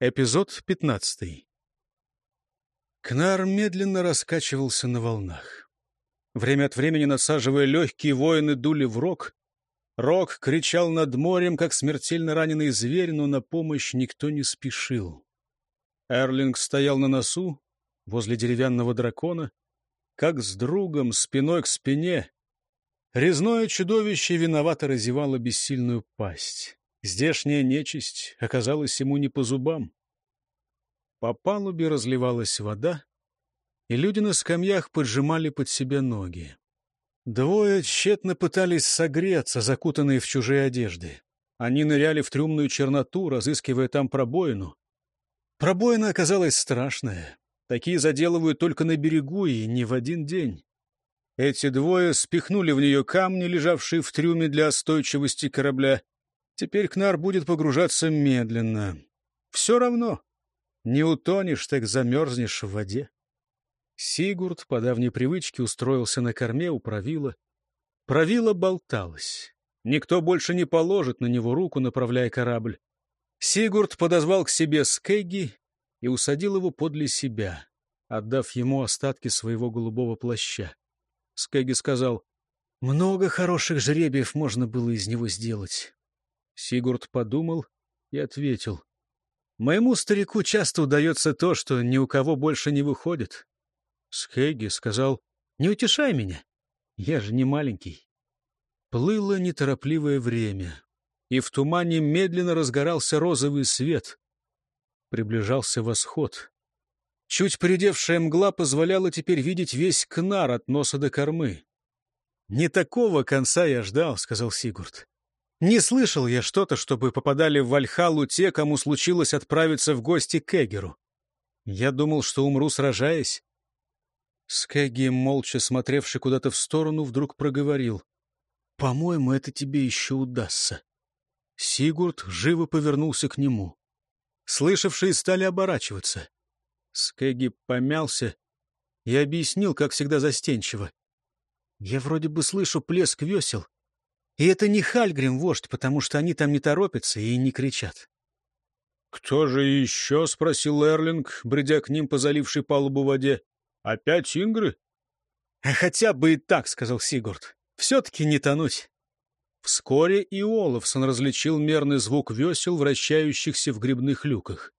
Эпизод 15. Кнар медленно раскачивался на волнах. Время от времени насаживая легкие, воины дули в рог. Рог кричал над морем, как смертельно раненый зверь, но на помощь никто не спешил. Эрлинг стоял на носу, возле деревянного дракона, как с другом, спиной к спине. Резное чудовище виновато разевало бессильную пасть. Здешняя нечисть оказалась ему не по зубам. По палубе разливалась вода, и люди на скамьях поджимали под себя ноги. Двое тщетно пытались согреться, закутанные в чужие одежды. Они ныряли в трюмную черноту, разыскивая там пробоину. Пробоина оказалась страшная. Такие заделывают только на берегу и не в один день. Эти двое спихнули в нее камни, лежавшие в трюме для остойчивости корабля, Теперь Кнар будет погружаться медленно. Все равно. Не утонешь, так замерзнешь в воде. Сигурд по давней привычке устроился на корме у правила. Правило болталось. Никто больше не положит на него руку, направляя корабль. Сигурд подозвал к себе Скеги и усадил его подле себя, отдав ему остатки своего голубого плаща. Скеги сказал, «Много хороших жребиев можно было из него сделать. Сигурд подумал и ответил. «Моему старику часто удается то, что ни у кого больше не выходит». Схеги сказал, «Не утешай меня, я же не маленький». Плыло неторопливое время, и в тумане медленно разгорался розовый свет. Приближался восход. Чуть придевшая мгла позволяла теперь видеть весь кнар от носа до кормы. «Не такого конца я ждал», — сказал Сигурд. Не слышал я что-то, чтобы попадали в Вальхалу те, кому случилось отправиться в гости к Эгеру. Я думал, что умру, сражаясь. Скэгги, молча смотревший куда-то в сторону, вдруг проговорил. «По-моему, это тебе еще удастся». Сигурд живо повернулся к нему. Слышавшие стали оборачиваться. Скэгги помялся и объяснил, как всегда застенчиво. «Я вроде бы слышу плеск весел. И это не Хальгрим вождь, потому что они там не торопятся и не кричат. — Кто же еще? — спросил Эрлинг, бредя к ним по залившей палубу воде. — Опять Ингры? — А хотя бы и так, — сказал Сигурд. — Все-таки не тонуть. Вскоре и Олафсон различил мерный звук весел, вращающихся в грибных люках.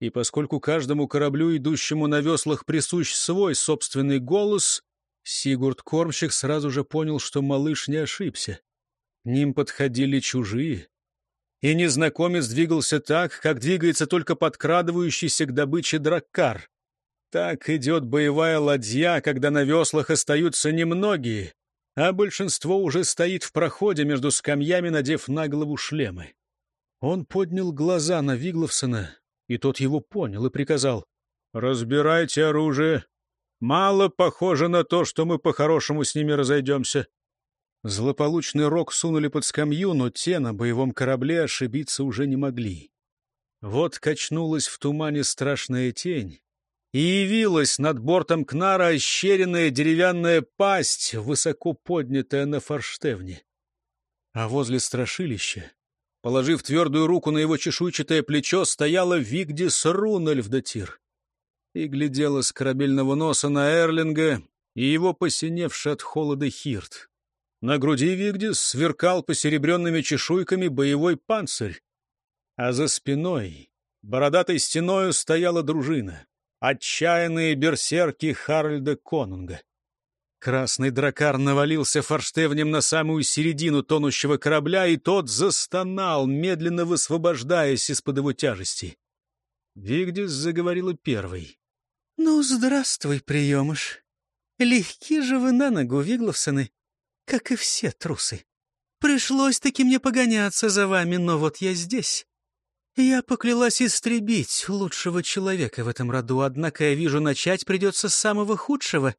И поскольку каждому кораблю, идущему на веслах, присущ свой собственный голос, Сигурд Кормщик сразу же понял, что малыш не ошибся. К ним подходили чужие. И незнакомец двигался так, как двигается только подкрадывающийся к добыче драккар. Так идет боевая ладья, когда на веслах остаются немногие, а большинство уже стоит в проходе между скамьями, надев на голову шлемы. Он поднял глаза на Вигловсона, и тот его понял и приказал. «Разбирайте оружие, Мало похоже на то, что мы по-хорошему с ними разойдемся. Злополучный рог сунули под скамью, но те на боевом корабле ошибиться уже не могли. Вот качнулась в тумане страшная тень, и явилась над бортом Кнара ощеренная деревянная пасть, высоко поднятая на форштевне. А возле страшилища, положив твердую руку на его чешуйчатое плечо, стояла Вигдис Рунальфдатир и глядела с корабельного носа на Эрлинга и его посиневший от холода хирт. На груди Вигдис сверкал посеребренными чешуйками боевой панцирь, а за спиной, бородатой стеною, стояла дружина, отчаянные берсерки Харальда Конунга. Красный дракар навалился форштевнем на самую середину тонущего корабля, и тот застонал, медленно высвобождаясь из-под его тяжести. Вигдис заговорила первой. «Ну, здравствуй, приемыш. Легки же вы на ногу, Вигловсоны, как и все трусы. Пришлось-таки мне погоняться за вами, но вот я здесь. Я поклялась истребить лучшего человека в этом роду, однако я вижу, начать придется с самого худшего.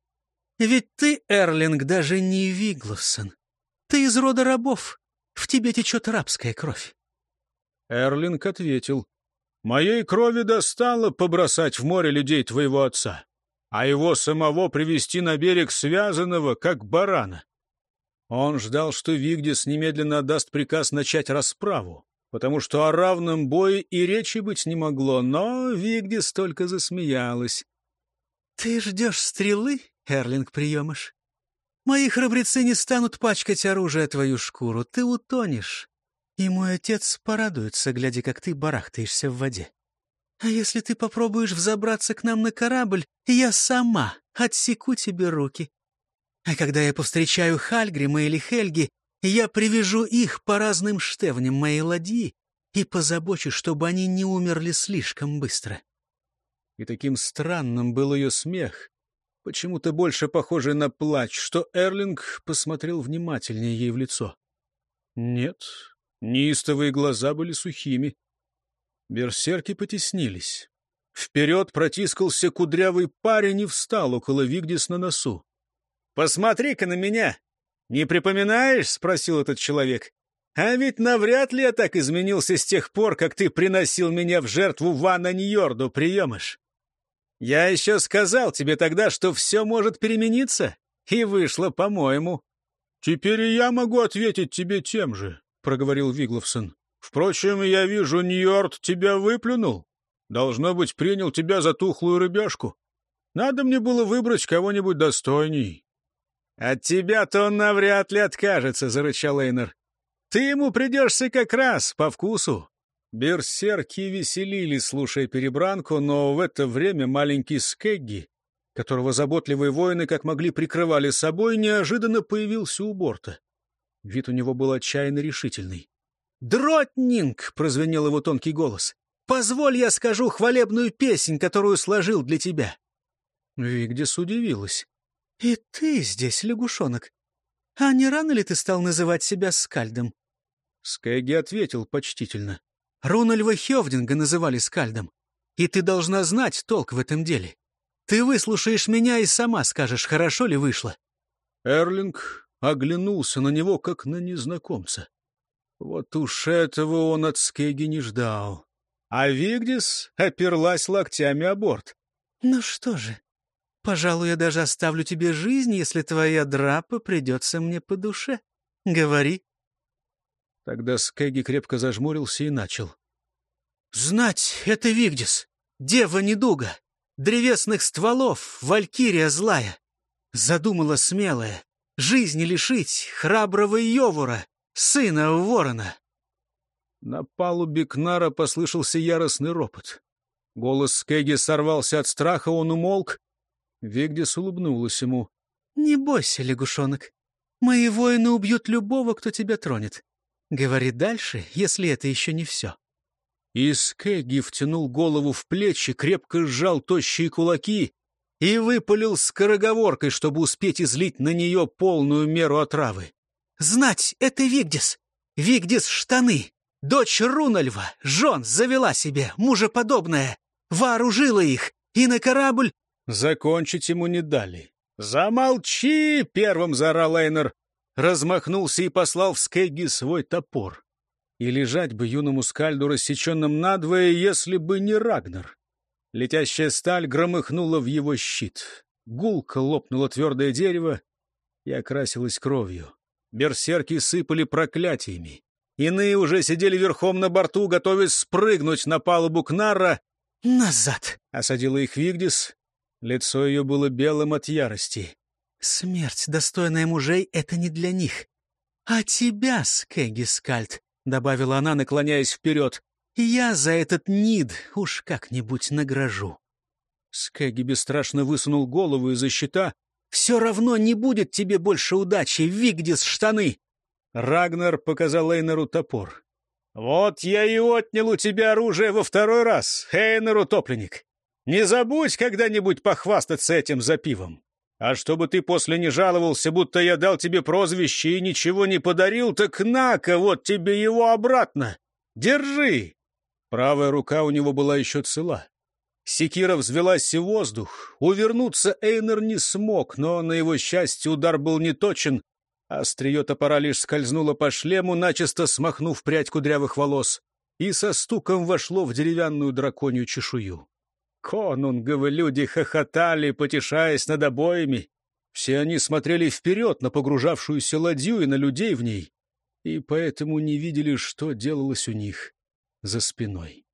Ведь ты, Эрлинг, даже не Вигловсон. Ты из рода рабов. В тебе течет рабская кровь. Эрлинг ответил. Моей крови достало побросать в море людей твоего отца, а его самого привести на берег связанного, как барана. Он ждал, что Вигдис немедленно отдаст приказ начать расправу, потому что о равном бое и речи быть не могло, но Вигдис только засмеялась. — Ты ждешь стрелы, Эрлинг приемыш? Мои храбрецы не станут пачкать оружие твою шкуру, ты утонешь. И мой отец порадуется, глядя, как ты барахтаешься в воде. А если ты попробуешь взобраться к нам на корабль, я сама отсеку тебе руки. А когда я повстречаю Хальгрима или Хельги, я привяжу их по разным штевням моей ладьи и позабочусь, чтобы они не умерли слишком быстро. И таким странным был ее смех, почему-то больше похожий на плач, что Эрлинг посмотрел внимательнее ей в лицо. Нет, неистовые глаза были сухими. Берсерки потеснились. Вперед протискался кудрявый парень и встал около Вигдис на носу. — Посмотри-ка на меня! Не припоминаешь? — спросил этот человек. — А ведь навряд ли я так изменился с тех пор, как ты приносил меня в жертву Ванна Ньорду, приемыш. Я еще сказал тебе тогда, что все может перемениться, и вышло, по-моему. — Теперь и я могу ответить тебе тем же, — проговорил Вигловсон. Впрочем, я вижу, Ньорд тебя выплюнул. Должно быть, принял тебя за тухлую рыбешку. Надо мне было выбрать кого-нибудь достойней. — От тебя-то он навряд ли откажется, — зарычал Эйнер. — Ты ему придешься как раз по вкусу. Берсерки веселились, слушая перебранку, но в это время маленький Скегги, которого заботливые воины как могли прикрывали собой, неожиданно появился у борта. Вид у него был отчаянно решительный. «Дротнинг!» — прозвенел его тонкий голос. «Позволь, я скажу хвалебную песнь, которую сложил для тебя». Вигдис удивилась. «И ты здесь, лягушонок? А не рано ли ты стал называть себя скальдом?» Скэгги ответил почтительно. «Рунальва Хевдинга называли скальдом. И ты должна знать толк в этом деле. Ты выслушаешь меня и сама скажешь, хорошо ли вышло». Эрлинг оглянулся на него, как на незнакомца. Вот уж этого он от Скеги не ждал. А Вигдис оперлась локтями о борт. «Ну что же, пожалуй, я даже оставлю тебе жизнь, если твоя драпа придется мне по душе. Говори». Тогда Скеги крепко зажмурился и начал. «Знать, это Вигдис, дева недуга, древесных стволов, валькирия злая. Задумала смелая, жизни лишить храброго Йовура, сына ворона!» На палубе Кнара послышался яростный ропот. Голос Скеги сорвался от страха, он умолк. Вигдис улыбнулась ему. «Не бойся, лягушонок. Мои воины убьют любого, кто тебя тронет. Говори дальше, если это еще не все». И Скеги втянул голову в плечи, крепко сжал тощие кулаки и выпалил скороговоркой, чтобы успеть излить на нее полную меру отравы. Знать, это Вигдис. Вигдис штаны. Дочь Рунальва, жен завела себе, мужеподобная. Вооружила их, и на корабль... Закончить ему не дали. «Замолчи!» — первым заорал Эйнер. Размахнулся и послал в Скегги свой топор. И лежать бы юному скальду рассеченным надвое, если бы не Рагнар. Летящая сталь громыхнула в его щит. Гулко лопнуло твердое дерево и окрасилось кровью. Берсерки сыпали проклятиями. Иные уже сидели верхом на борту, готовясь спрыгнуть на палубу Кнарра. «Назад!» — осадила их Вигдис. Лицо ее было белым от ярости. «Смерть, достойная мужей, — это не для них. А тебя, Скэгги Скальд, — добавила она, наклоняясь вперед, — я за этот нид уж как-нибудь награжу». Скэгги бесстрашно высунул голову из-за щита, все равно не будет тебе больше удачи, Вигдис штаны!» Рагнар показал Эйнеру топор. «Вот я и отнял у тебя оружие во второй раз, Эйнер утопленник. Не забудь когда-нибудь похвастаться этим за пивом. А чтобы ты после не жаловался, будто я дал тебе прозвище и ничего не подарил, так на-ка, вот тебе его обратно. Держи!» Правая рука у него была еще цела. Секира взвелась в воздух. Увернуться Эйнер не смог, но, на его счастье, удар был не точен. Острие топора лишь скользнуло по шлему, начисто смахнув прядь кудрявых волос, и со стуком вошло в деревянную драконью чешую. Конунговы люди хохотали, потешаясь над обоями. Все они смотрели вперед на погружавшуюся ладью и на людей в ней. и поэтому не видели, что делалось у них за спиной.